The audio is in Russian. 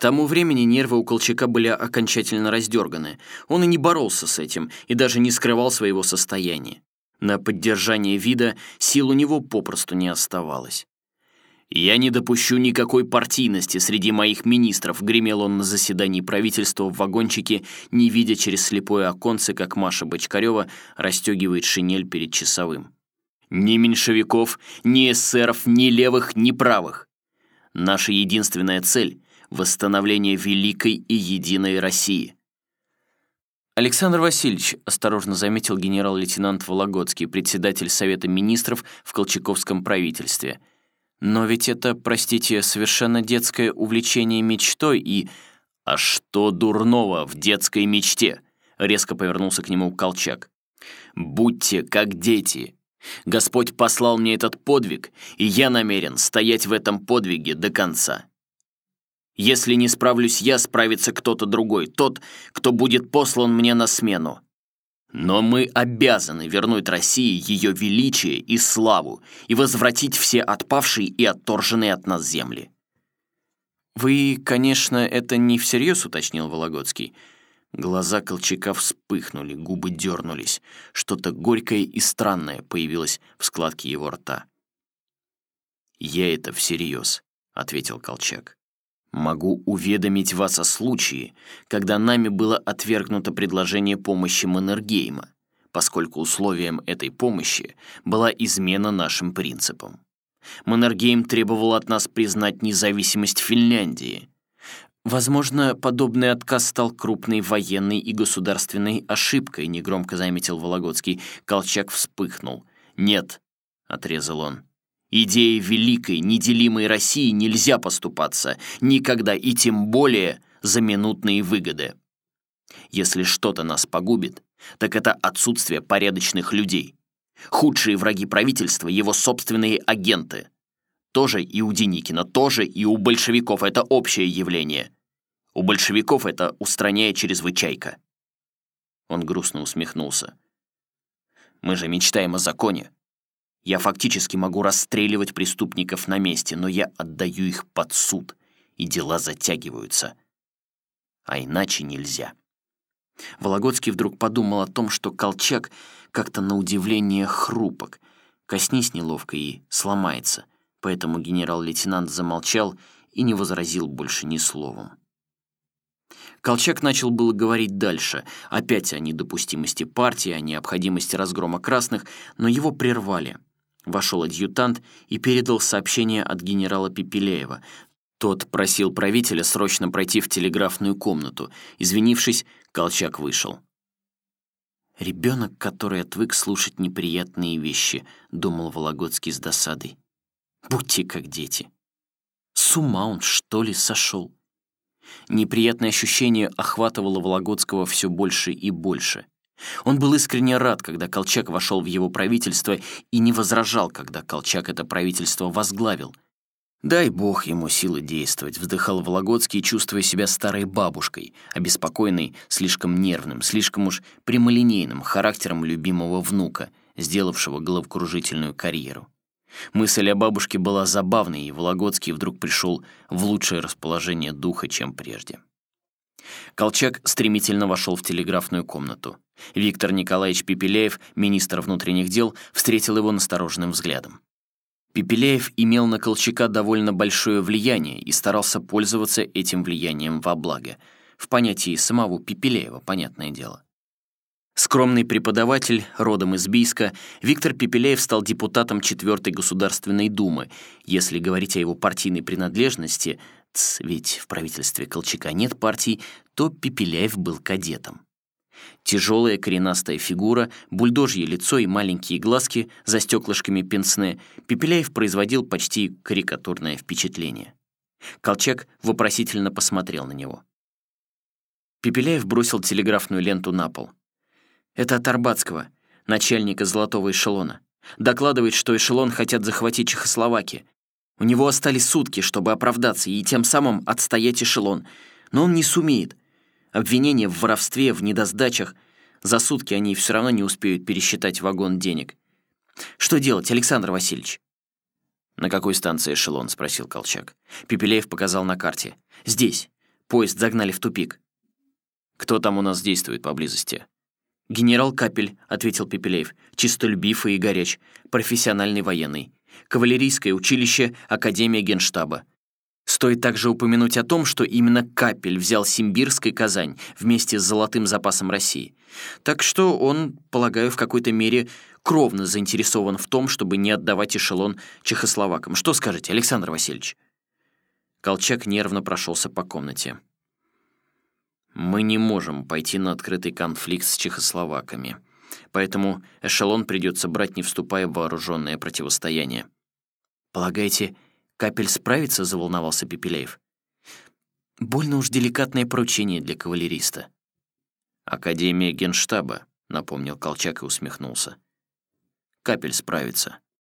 К тому времени нервы у Колчака были окончательно раздерганы. Он и не боролся с этим, и даже не скрывал своего состояния. На поддержание вида сил у него попросту не оставалось. «Я не допущу никакой партийности среди моих министров», гремел он на заседании правительства в вагончике, не видя через слепое оконце, как Маша Бочкарева расстегивает шинель перед часовым. «Ни меньшевиков, ни эсеров, ни левых, ни правых. Наша единственная цель — восстановление великой и единой России». Александр Васильевич, осторожно заметил генерал-лейтенант Вологодский, председатель Совета министров в Колчаковском правительстве — но ведь это, простите, совершенно детское увлечение мечтой и... «А что дурного в детской мечте?» — резко повернулся к нему Колчак. «Будьте как дети. Господь послал мне этот подвиг, и я намерен стоять в этом подвиге до конца. Если не справлюсь я, справится кто-то другой, тот, кто будет послан мне на смену. Но мы обязаны вернуть России ее величие и славу и возвратить все отпавшие и отторженные от нас земли. «Вы, конечно, это не всерьез», — уточнил Вологодский. Глаза Колчака вспыхнули, губы дернулись. Что-то горькое и странное появилось в складке его рта. «Я это всерьез», — ответил Колчак. Могу уведомить вас о случае, когда нами было отвергнуто предложение помощи Маннергейма, поскольку условием этой помощи была измена нашим принципам. Маннергейм требовал от нас признать независимость Финляндии. Возможно, подобный отказ стал крупной военной и государственной ошибкой, негромко заметил Вологодский. Колчак вспыхнул. «Нет», — отрезал он, Идеей великой, неделимой России нельзя поступаться, никогда и тем более за минутные выгоды. Если что-то нас погубит, так это отсутствие порядочных людей. Худшие враги правительства — его собственные агенты. Тоже и у Деникина, тоже и у большевиков это общее явление. У большевиков это устраняет чрезвычайка. Он грустно усмехнулся. Мы же мечтаем о законе. Я фактически могу расстреливать преступников на месте, но я отдаю их под суд, и дела затягиваются. А иначе нельзя. Вологодский вдруг подумал о том, что Колчак как-то на удивление хрупок, коснись неловко и сломается, поэтому генерал-лейтенант замолчал и не возразил больше ни словом. Колчак начал было говорить дальше, опять о недопустимости партии, о необходимости разгрома красных, но его прервали — Вошел адъютант и передал сообщение от генерала Пепелеева. Тот просил правителя срочно пройти в телеграфную комнату. Извинившись, Колчак вышел. «Ребенок, который отвык слушать неприятные вещи», — думал Вологодский с досадой. «Будьте как дети. С ума он, что ли, сошел?» Неприятное ощущение охватывало Вологодского все больше и больше. Он был искренне рад, когда Колчак вошел в его правительство и не возражал, когда Колчак это правительство возглавил. «Дай бог ему силы действовать», — вздыхал Вологодский, чувствуя себя старой бабушкой, обеспокоенной слишком нервным, слишком уж прямолинейным характером любимого внука, сделавшего головокружительную карьеру. Мысль о бабушке была забавной, и Вологодский вдруг пришел в лучшее расположение духа, чем прежде. Колчак стремительно вошел в телеграфную комнату. Виктор Николаевич Пепеляев, министр внутренних дел, встретил его настороженным взглядом. Пепеляев имел на Колчака довольно большое влияние и старался пользоваться этим влиянием во благо. В понятии самого Пепеляева, понятное дело. Скромный преподаватель, родом из Бийска, Виктор Пепеляев стал депутатом 4 Государственной Думы. Если говорить о его партийной принадлежности, ведь в правительстве Колчака нет партий, то Пепеляев был кадетом. Тяжелая коренастая фигура, бульдожье лицо и маленькие глазки за стеклышками пенсне Пепеляев производил почти карикатурное впечатление. Колчак вопросительно посмотрел на него. Пепеляев бросил телеграфную ленту на пол. «Это от Арбатского, начальника золотого эшелона. Докладывает, что эшелон хотят захватить Чехословакия. У него остались сутки, чтобы оправдаться и тем самым отстоять эшелон, но он не сумеет. Обвинения в воровстве, в недосдачах. За сутки они все равно не успеют пересчитать вагон денег. Что делать, Александр Васильевич?» «На какой станции эшелон?» — спросил Колчак. Пепелеев показал на карте. «Здесь, Поезд загнали в тупик. Кто там у нас действует поблизости? «Генерал Капель», — ответил Пепелеев, чистолюбив и горяч, профессиональный военный. Кавалерийское училище, Академия Генштаба. Стоит также упомянуть о том, что именно Капель взял Симбирск и Казань вместе с золотым запасом России. Так что он, полагаю, в какой-то мере кровно заинтересован в том, чтобы не отдавать эшелон чехословакам. Что скажете, Александр Васильевич? Колчак нервно прошелся по комнате. Мы не можем пойти на открытый конфликт с чехословаками, поэтому эшелон придется брать, не вступая в вооруженное противостояние. Полагаете, Капель справится, заволновался Пепелеев. Больно уж деликатное поручение для кавалериста. Академия Генштаба, напомнил Колчак и усмехнулся. Капель справится.